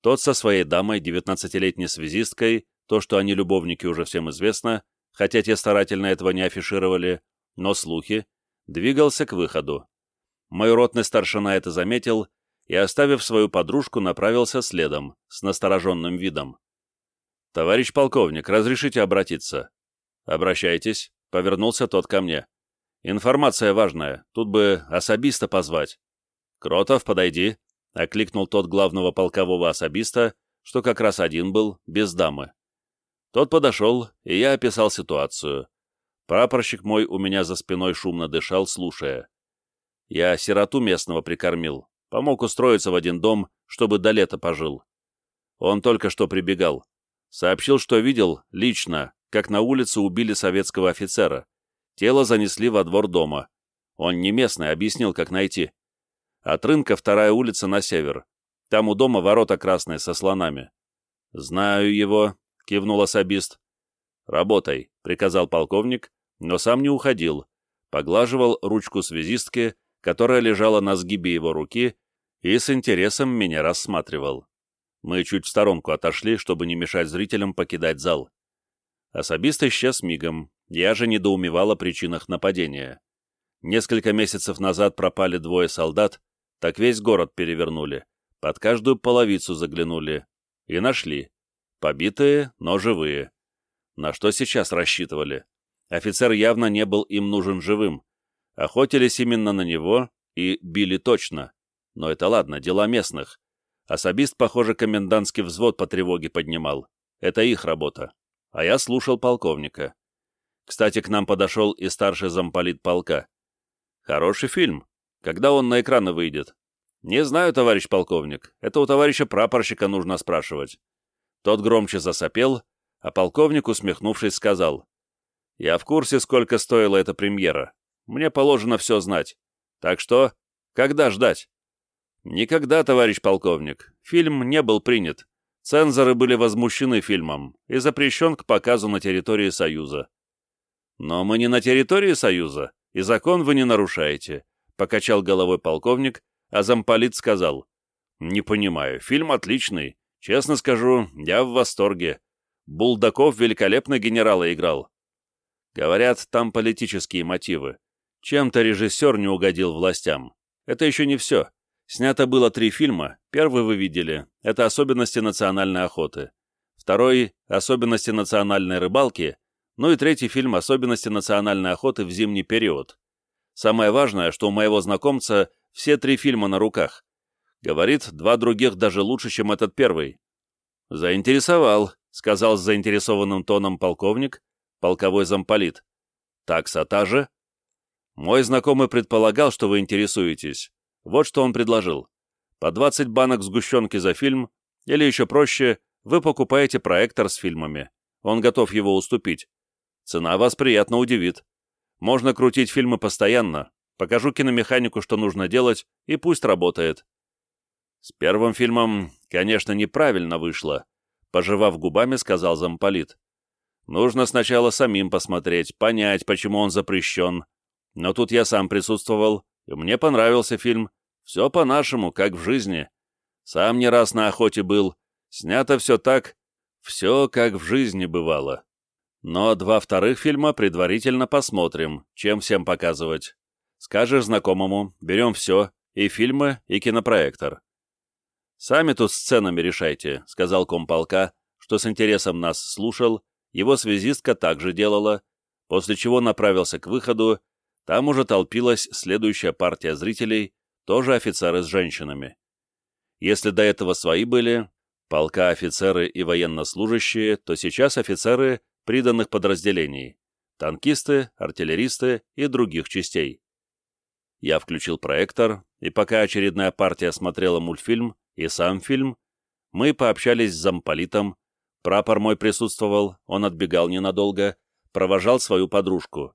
Тот со своей дамой, девятнадцатилетней связисткой, то, что они любовники, уже всем известно, хотя те старательно этого не афишировали, но слухи, двигался к выходу. Мой ротный старшина это заметил и, оставив свою подружку, направился следом, с настороженным видом. «Товарищ полковник, разрешите обратиться?» «Обращайтесь», — повернулся тот ко мне. «Информация важная, тут бы особиста позвать». «Кротов, подойди», — окликнул тот главного полкового особиста, что как раз один был, без дамы. Тот подошел, и я описал ситуацию. Прапорщик мой у меня за спиной шумно дышал, слушая. Я сироту местного прикормил, помог устроиться в один дом, чтобы до лета пожил. Он только что прибегал. Сообщил, что видел, лично, как на улице убили советского офицера. Тело занесли во двор дома. Он не местный, объяснил, как найти. От рынка вторая улица на север. Там у дома ворота красные со слонами. Знаю его, — кивнул особист. «Работай», — приказал полковник, но сам не уходил. Поглаживал ручку связистки, которая лежала на сгибе его руки, и с интересом меня рассматривал. Мы чуть в сторонку отошли, чтобы не мешать зрителям покидать зал. Особист исчез мигом, я же недоумевал о причинах нападения. Несколько месяцев назад пропали двое солдат, так весь город перевернули, под каждую половицу заглянули и нашли. Побитые, но живые. На что сейчас рассчитывали? Офицер явно не был им нужен живым. Охотились именно на него и били точно. Но это ладно, дела местных. Особист, похоже, комендантский взвод по тревоге поднимал. Это их работа. А я слушал полковника. Кстати, к нам подошел и старший замполит полка. Хороший фильм. Когда он на экраны выйдет? Не знаю, товарищ полковник. Это у товарища прапорщика нужно спрашивать. Тот громче засопел, а полковник, усмехнувшись, сказал, «Я в курсе, сколько стоила эта премьера. Мне положено все знать. Так что, когда ждать?» «Никогда, товарищ полковник. Фильм не был принят. Цензоры были возмущены фильмом и запрещен к показу на территории Союза». «Но мы не на территории Союза, и закон вы не нарушаете», — покачал головой полковник, а замполит сказал, «Не понимаю, фильм отличный, Честно скажу, я в восторге. Булдаков великолепно генерала играл. Говорят, там политические мотивы. Чем-то режиссер не угодил властям. Это еще не все. Снято было три фильма. Первый вы видели. Это «Особенности национальной охоты». Второй — «Особенности национальной рыбалки». Ну и третий фильм «Особенности национальной охоты в зимний период». Самое важное, что у моего знакомца все три фильма на руках. Говорит, два других даже лучше, чем этот первый. «Заинтересовал», — сказал с заинтересованным тоном полковник, полковой замполит. «Такса та же?» Мой знакомый предполагал, что вы интересуетесь. Вот что он предложил. По 20 банок сгущенки за фильм, или еще проще, вы покупаете проектор с фильмами. Он готов его уступить. Цена вас приятно удивит. Можно крутить фильмы постоянно. Покажу киномеханику, что нужно делать, и пусть работает. С первым фильмом, конечно, неправильно вышло, пожевав губами, сказал замполит. Нужно сначала самим посмотреть, понять, почему он запрещен. Но тут я сам присутствовал, и мне понравился фильм. Все по-нашему, как в жизни. Сам не раз на охоте был. Снято все так, все как в жизни бывало. Но два вторых фильма предварительно посмотрим, чем всем показывать. Скажешь знакомому, берем все, и фильмы, и кинопроектор. «Сами тут сценами решайте», — сказал комполка, что с интересом нас слушал, его связистка также делала, после чего направился к выходу, там уже толпилась следующая партия зрителей, тоже офицеры с женщинами. Если до этого свои были, полка офицеры и военнослужащие, то сейчас офицеры приданных подразделений, танкисты, артиллеристы и других частей. Я включил проектор, и пока очередная партия смотрела мультфильм и сам фильм, мы пообщались с замполитом, прапор мой присутствовал, он отбегал ненадолго, провожал свою подружку.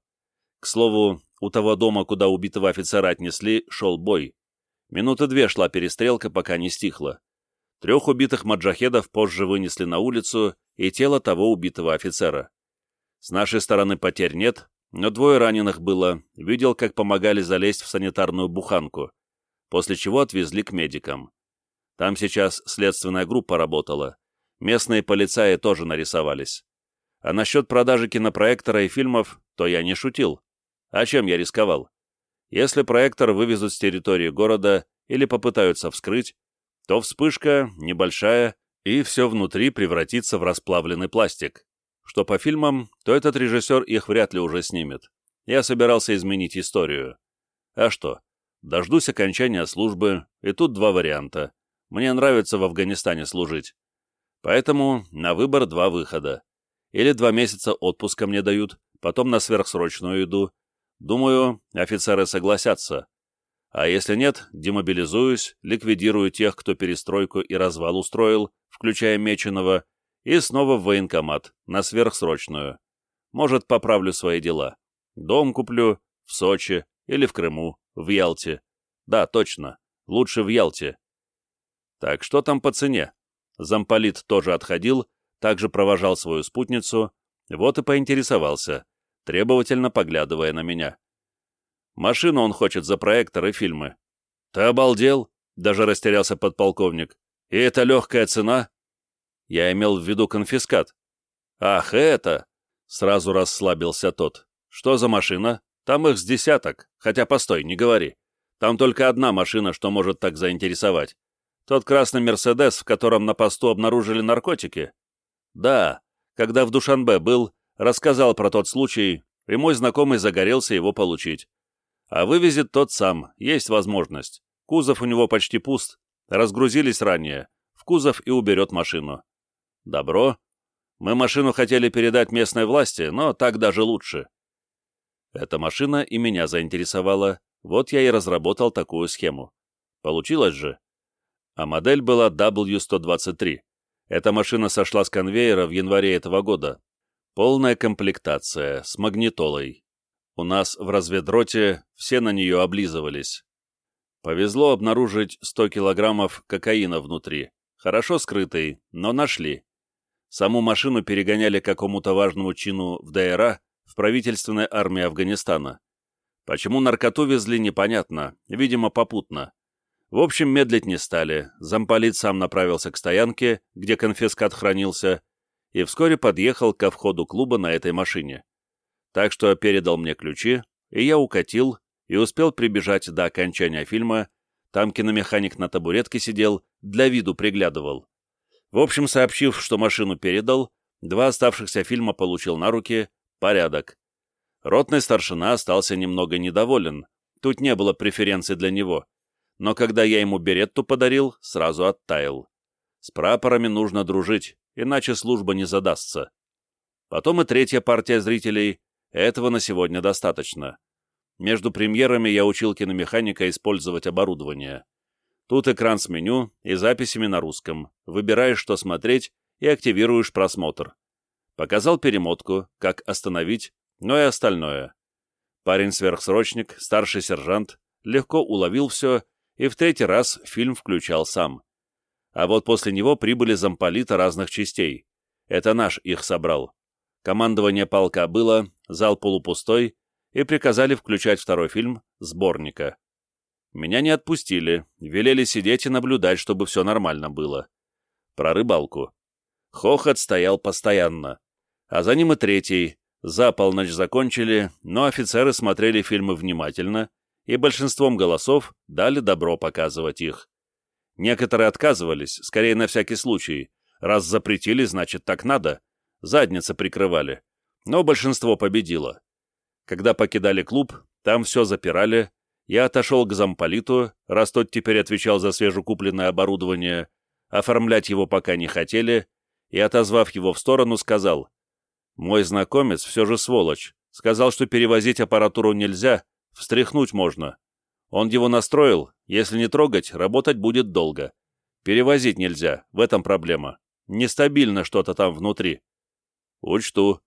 К слову, у того дома, куда убитого офицера отнесли, шел бой. Минуты две шла перестрелка, пока не стихла. Трех убитых маджахедов позже вынесли на улицу и тело того убитого офицера. С нашей стороны потерь нет, но двое раненых было, видел, как помогали залезть в санитарную буханку, после чего отвезли к медикам. Там сейчас следственная группа работала, местные полицаи тоже нарисовались. А насчет продажи кинопроектора и фильмов, то я не шутил. А чем я рисковал? Если проектор вывезут с территории города или попытаются вскрыть, то вспышка небольшая, и все внутри превратится в расплавленный пластик. Что по фильмам, то этот режиссер их вряд ли уже снимет. Я собирался изменить историю. А что? Дождусь окончания службы, и тут два варианта. Мне нравится в Афганистане служить. Поэтому на выбор два выхода. Или два месяца отпуска мне дают, потом на сверхсрочную иду. Думаю, офицеры согласятся. А если нет, демобилизуюсь, ликвидирую тех, кто перестройку и развал устроил, включая Меченого, и снова в военкомат, на сверхсрочную. Может, поправлю свои дела. Дом куплю в Сочи или в Крыму, в Ялте. Да, точно, лучше в Ялте. Так что там по цене? Замполит тоже отходил, также провожал свою спутницу, вот и поинтересовался, требовательно поглядывая на меня. Машину он хочет за проектор и фильмы. Ты обалдел? Даже растерялся подполковник. И это легкая цена? Я имел в виду конфискат. Ах, это! Сразу расслабился тот. Что за машина? Там их с десяток. Хотя, постой, не говори. Там только одна машина, что может так заинтересовать. Тот красный «Мерседес», в котором на посту обнаружили наркотики? Да, когда в Душанбе был, рассказал про тот случай, и мой знакомый загорелся его получить. А вывезет тот сам, есть возможность. Кузов у него почти пуст, разгрузились ранее. В кузов и уберет машину. Добро. Мы машину хотели передать местной власти, но так даже лучше. Эта машина и меня заинтересовала, вот я и разработал такую схему. Получилось же. А модель была W123. Эта машина сошла с конвейера в январе этого года. Полная комплектация, с магнитолой. У нас в разведроте все на нее облизывались. Повезло обнаружить 100 килограммов кокаина внутри. Хорошо скрытый, но нашли. Саму машину перегоняли какому-то важному чину в ДРА в правительственной армии Афганистана. Почему наркоту везли, непонятно, видимо, попутно. В общем, медлить не стали. Замполит сам направился к стоянке, где конфискат хранился, и вскоре подъехал ко входу клуба на этой машине так что передал мне ключи, и я укатил и успел прибежать до окончания фильма, там киномеханик на табуретке сидел, для виду приглядывал. В общем, сообщив, что машину передал, два оставшихся фильма получил на руки, порядок. Ротный старшина остался немного недоволен, тут не было преференций для него, но когда я ему беретту подарил, сразу оттаял. С прапорами нужно дружить, иначе служба не задастся. Потом и третья партия зрителей, этого на сегодня достаточно. между премьерами я учил киномеханика использовать оборудование. Тут экран с меню и записями на русском. Выбираешь, что смотреть, и активируешь просмотр. Показал перемотку, как остановить, но и остальное. Парень-сверхсрочник, старший сержант, легко уловил все и в третий раз фильм включал сам. А вот после него прибыли замполита разных частей. Это наш их собрал. Командование полка было, зал полупустой, и приказали включать второй фильм сборника. Меня не отпустили, велели сидеть и наблюдать, чтобы все нормально было. Про рыбалку. Хохот стоял постоянно. А за ним и третий. За полночь закончили, но офицеры смотрели фильмы внимательно и большинством голосов дали добро показывать их. Некоторые отказывались, скорее на всякий случай. Раз запретили, значит так надо. Задницы прикрывали. Но большинство победило. Когда покидали клуб, там все запирали, я отошел к замполиту, раз тот теперь отвечал за свежекупленное оборудование, оформлять его пока не хотели, и, отозвав его в сторону, сказал, «Мой знакомец все же сволочь, сказал, что перевозить аппаратуру нельзя, встряхнуть можно. Он его настроил, если не трогать, работать будет долго. Перевозить нельзя, в этом проблема. Нестабильно что-то там внутри». «Учту»,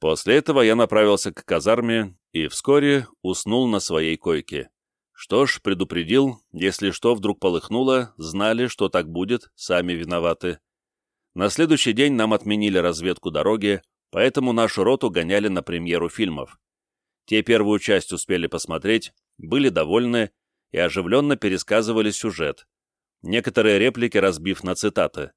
После этого я направился к казарме и вскоре уснул на своей койке. Что ж, предупредил, если что вдруг полыхнуло, знали, что так будет, сами виноваты. На следующий день нам отменили разведку дороги, поэтому нашу роту гоняли на премьеру фильмов. Те первую часть успели посмотреть, были довольны и оживленно пересказывали сюжет. Некоторые реплики разбив на цитаты.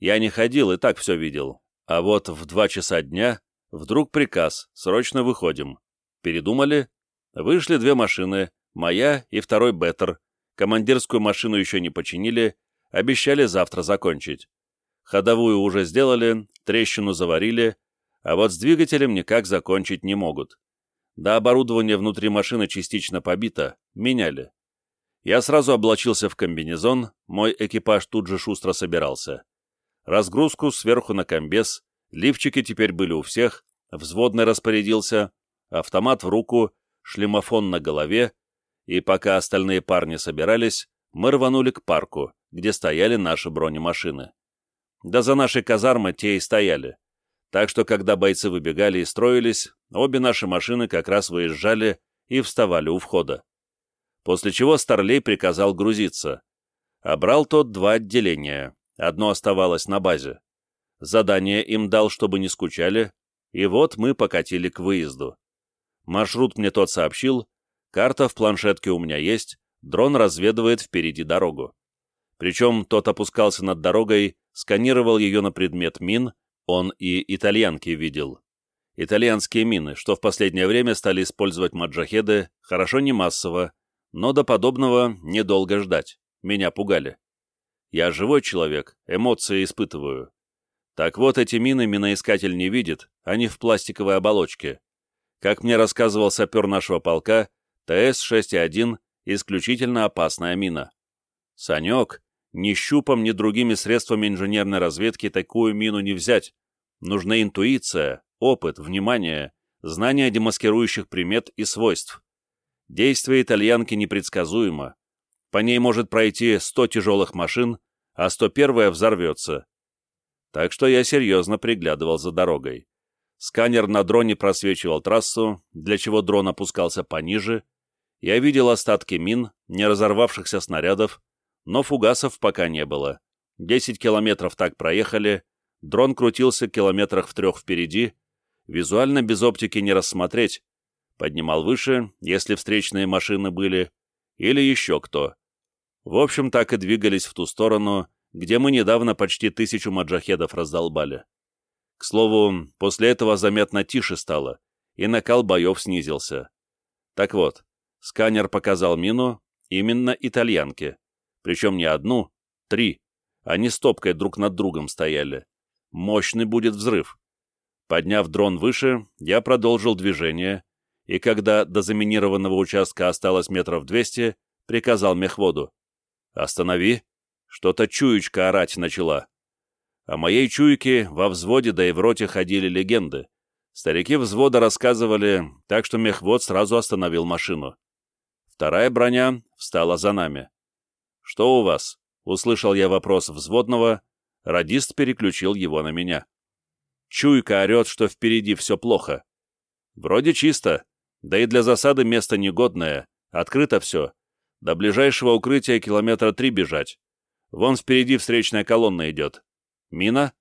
Я не ходил и так все видел. А вот в два часа дня Вдруг приказ, срочно выходим. Передумали? Вышли две машины, моя и второй Беттер. Командирскую машину еще не починили, обещали завтра закончить. Ходовую уже сделали, трещину заварили, а вот с двигателем никак закончить не могут. Да оборудование внутри машины частично побито, меняли. Я сразу облачился в комбинезон, мой экипаж тут же шустро собирался. Разгрузку сверху на комбез, Лифчики теперь были у всех, взводный распорядился, автомат в руку, шлемофон на голове, и пока остальные парни собирались, мы рванули к парку, где стояли наши бронемашины. Да за нашей казармой те и стояли. Так что, когда бойцы выбегали и строились, обе наши машины как раз выезжали и вставали у входа. После чего Старлей приказал грузиться. А брал тот два отделения, одно оставалось на базе. Задание им дал, чтобы не скучали, и вот мы покатили к выезду. Маршрут мне тот сообщил, карта в планшетке у меня есть, дрон разведывает впереди дорогу. Причем тот опускался над дорогой, сканировал ее на предмет мин, он и итальянки видел. Итальянские мины, что в последнее время стали использовать маджахеды, хорошо не массово, но до подобного недолго ждать, меня пугали. Я живой человек, эмоции испытываю. Так вот, эти мины миноискатель не видит, они в пластиковой оболочке. Как мне рассказывал сапер нашего полка, ТС-6.1 — исключительно опасная мина. Санек, ни щупом, ни другими средствами инженерной разведки такую мину не взять. Нужна интуиция, опыт, внимание, знание демаскирующих примет и свойств. Действие итальянки непредсказуемо. По ней может пройти 100 тяжелых машин, а 101-я взорвется так что я серьезно приглядывал за дорогой. Сканер на дроне просвечивал трассу, для чего дрон опускался пониже. Я видел остатки мин, не разорвавшихся снарядов, но фугасов пока не было. Десять километров так проехали, дрон крутился километрах в трех впереди, визуально без оптики не рассмотреть. Поднимал выше, если встречные машины были, или еще кто. В общем, так и двигались в ту сторону, где мы недавно почти тысячу маджахедов раздолбали. К слову, после этого заметно тише стало, и накал боев снизился. Так вот, сканер показал мину именно итальянке, причем не одну, три. Они стопкой друг над другом стояли. Мощный будет взрыв. Подняв дрон выше, я продолжил движение, и когда до заминированного участка осталось метров двести, приказал мехводу. «Останови!» Что-то чуечка орать начала. О моей чуйке во взводе да и в роте ходили легенды. Старики взвода рассказывали, так что мехвод сразу остановил машину. Вторая броня встала за нами. «Что у вас?» — услышал я вопрос взводного. Радист переключил его на меня. Чуйка орет, что впереди все плохо. Вроде чисто, да и для засады место негодное, открыто все. До ближайшего укрытия километра три бежать. Вон впереди встречная колонна идет. Мина?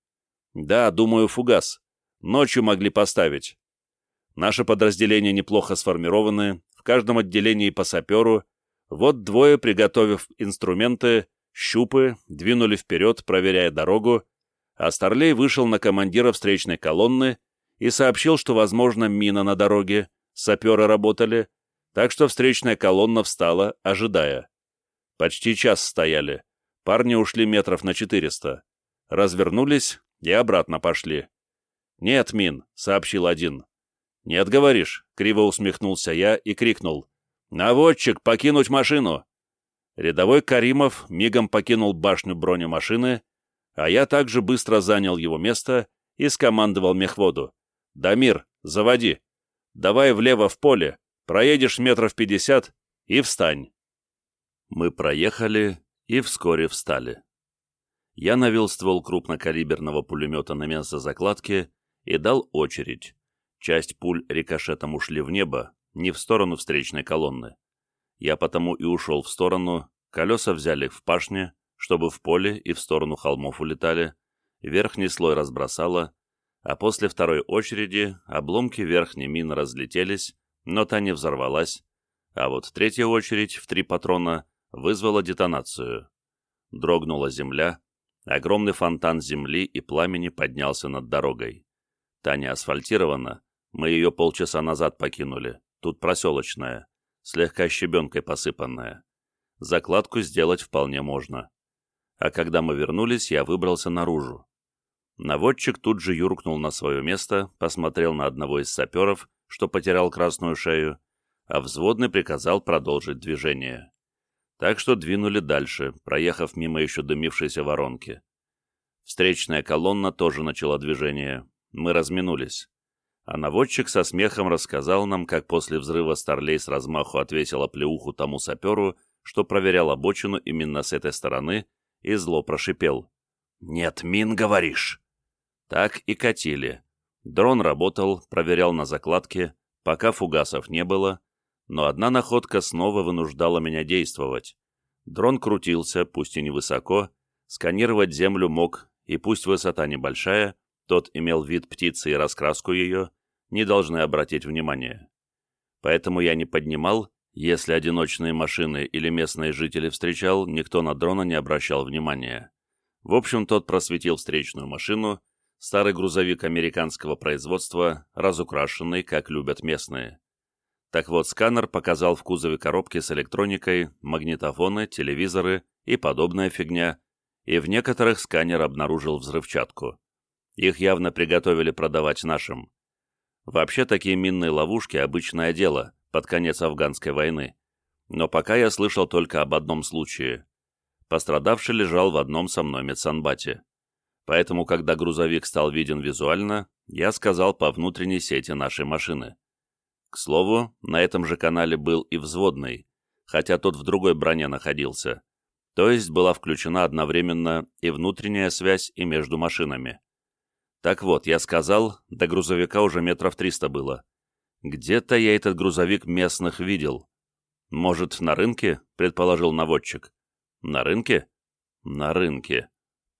Да, думаю, фугас. Ночью могли поставить. Наши подразделения неплохо сформированы, в каждом отделении по саперу. Вот двое, приготовив инструменты, щупы, двинули вперед, проверяя дорогу, а Старлей вышел на командира встречной колонны и сообщил, что, возможно, мина на дороге, саперы работали, так что встречная колонна встала, ожидая. Почти час стояли. Парни ушли метров на четыреста. Развернулись и обратно пошли. «Нет, Мин», — сообщил один. «Нет, говоришь», — криво усмехнулся я и крикнул. «Наводчик, покинуть машину!» Рядовой Каримов мигом покинул башню бронемашины, а я также быстро занял его место и скомандовал мехводу. «Дамир, заводи! Давай влево в поле, проедешь метров пятьдесят и встань!» Мы проехали и вскоре встали. Я навел ствол крупнокалиберного пулемета на место закладки и дал очередь. Часть пуль рикошетом ушли в небо, не в сторону встречной колонны. Я потому и ушел в сторону, колеса взяли в пашне, чтобы в поле и в сторону холмов улетали, верхний слой разбросало, а после второй очереди обломки верхней мины разлетелись, но та не взорвалась, а вот третья очередь в три патрона вызвала детонацию. Дрогнула земля, огромный фонтан земли и пламени поднялся над дорогой. Та не асфальтирована, мы ее полчаса назад покинули, тут проселочная, слегка щебенкой посыпанная. Закладку сделать вполне можно. А когда мы вернулись, я выбрался наружу. Наводчик тут же юркнул на свое место, посмотрел на одного из саперов, что потерял красную шею, а взводный приказал продолжить движение. Так что двинули дальше, проехав мимо еще дымившейся воронки. Встречная колонна тоже начала движение. Мы разминулись. А наводчик со смехом рассказал нам, как после взрыва Старлей с размаху отвесила плеуху тому саперу, что проверял обочину именно с этой стороны, и зло прошипел. «Нет, мин, говоришь!» Так и катили. Дрон работал, проверял на закладке, пока фугасов не было, но одна находка снова вынуждала меня действовать. Дрон крутился, пусть и невысоко, сканировать землю мог, и пусть высота небольшая, тот имел вид птицы и раскраску ее, не должны обратить внимание. Поэтому я не поднимал, если одиночные машины или местные жители встречал, никто на дрона не обращал внимания. В общем, тот просветил встречную машину, старый грузовик американского производства, разукрашенный, как любят местные. Так вот, сканер показал в кузове коробки с электроникой, магнитофоны, телевизоры и подобная фигня, и в некоторых сканер обнаружил взрывчатку. Их явно приготовили продавать нашим. Вообще такие минные ловушки – обычное дело, под конец афганской войны. Но пока я слышал только об одном случае. Пострадавший лежал в одном со мной медсанбате. Поэтому, когда грузовик стал виден визуально, я сказал по внутренней сети нашей машины. К слову, на этом же канале был и взводный, хотя тот в другой броне находился. То есть была включена одновременно и внутренняя связь и между машинами. Так вот, я сказал, до грузовика уже метров триста было. Где-то я этот грузовик местных видел. Может, на рынке, предположил наводчик. На рынке? На рынке.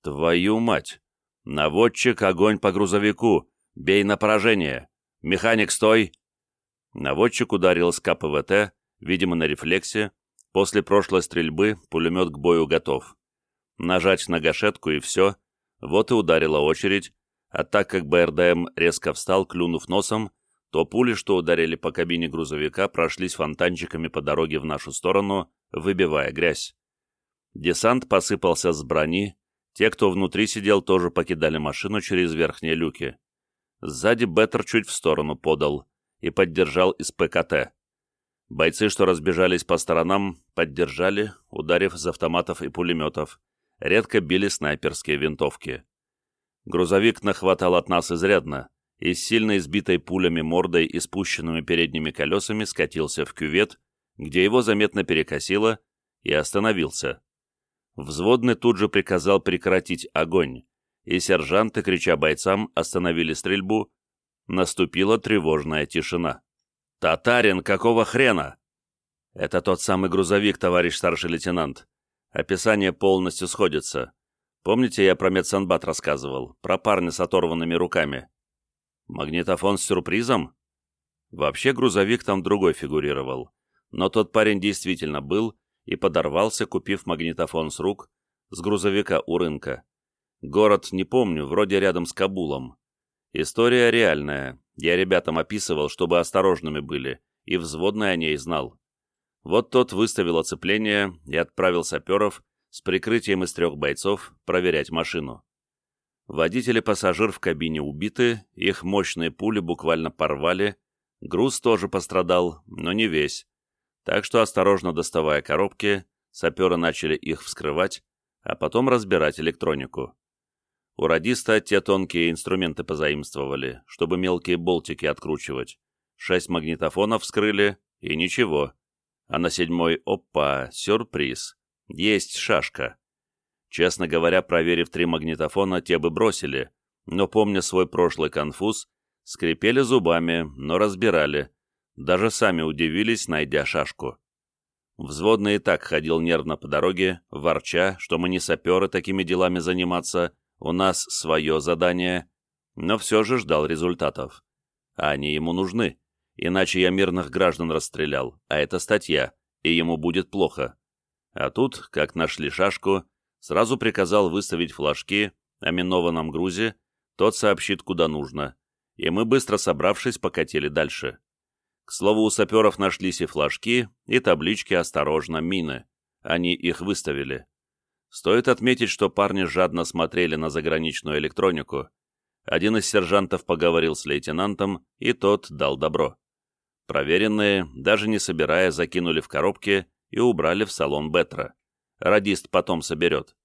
Твою мать! Наводчик, огонь по грузовику! Бей на поражение! Механик, стой! Наводчик ударил с КПВТ, видимо, на рефлексе. После прошлой стрельбы пулемет к бою готов. Нажать на гашетку и все. Вот и ударила очередь. А так как БРДМ резко встал, клюнув носом, то пули, что ударили по кабине грузовика, прошлись фонтанчиками по дороге в нашу сторону, выбивая грязь. Десант посыпался с брони, те, кто внутри сидел, тоже покидали машину через верхние люки. Сзади Беттер чуть в сторону подал и поддержал из ПКТ. Бойцы, что разбежались по сторонам, поддержали, ударив из автоматов и пулеметов. Редко били снайперские винтовки. Грузовик нахватал от нас изрядно, и с сильно избитой пулями мордой и спущенными передними колесами скатился в кювет, где его заметно перекосило, и остановился. Взводный тут же приказал прекратить огонь, и сержанты, крича бойцам, остановили стрельбу. Наступила тревожная тишина. «Татарин, какого хрена?» «Это тот самый грузовик, товарищ старший лейтенант. Описание полностью сходится. Помните, я про медсанбат рассказывал? Про парня с оторванными руками?» «Магнитофон с сюрпризом?» Вообще грузовик там другой фигурировал. Но тот парень действительно был и подорвался, купив магнитофон с рук, с грузовика у рынка. Город не помню, вроде рядом с Кабулом. История реальная. Я ребятам описывал, чтобы осторожными были, и взводный о ней знал. Вот тот выставил оцепление и отправил саперов с прикрытием из трех бойцов проверять машину. Водитель и пассажир в кабине убиты, их мощные пули буквально порвали, груз тоже пострадал, но не весь. Так что, осторожно доставая коробки, саперы начали их вскрывать, а потом разбирать электронику. У радиста те тонкие инструменты позаимствовали, чтобы мелкие болтики откручивать. Шесть магнитофонов вскрыли, и ничего. А на седьмой — опа, сюрприз. Есть шашка. Честно говоря, проверив три магнитофона, те бы бросили, но, помня свой прошлый конфуз, скрипели зубами, но разбирали. Даже сами удивились, найдя шашку. Взводный и так ходил нервно по дороге, ворча, что мы не саперы такими делами заниматься, у нас свое задание, но все же ждал результатов. А они ему нужны, иначе я мирных граждан расстрелял, а это статья, и ему будет плохо. А тут, как нашли шашку, сразу приказал выставить флажки о минованном грузе, тот сообщит, куда нужно, и мы, быстро собравшись, покатили дальше. К слову, у саперов нашлись и флажки, и таблички «Осторожно, мины». Они их выставили. Стоит отметить, что парни жадно смотрели на заграничную электронику. Один из сержантов поговорил с лейтенантом, и тот дал добро. Проверенные, даже не собирая, закинули в коробки и убрали в салон Бетра. Радист потом соберет.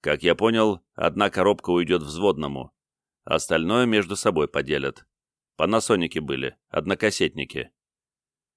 Как я понял, одна коробка уйдет взводному, остальное между собой поделят. Панасоники были, однокассетники.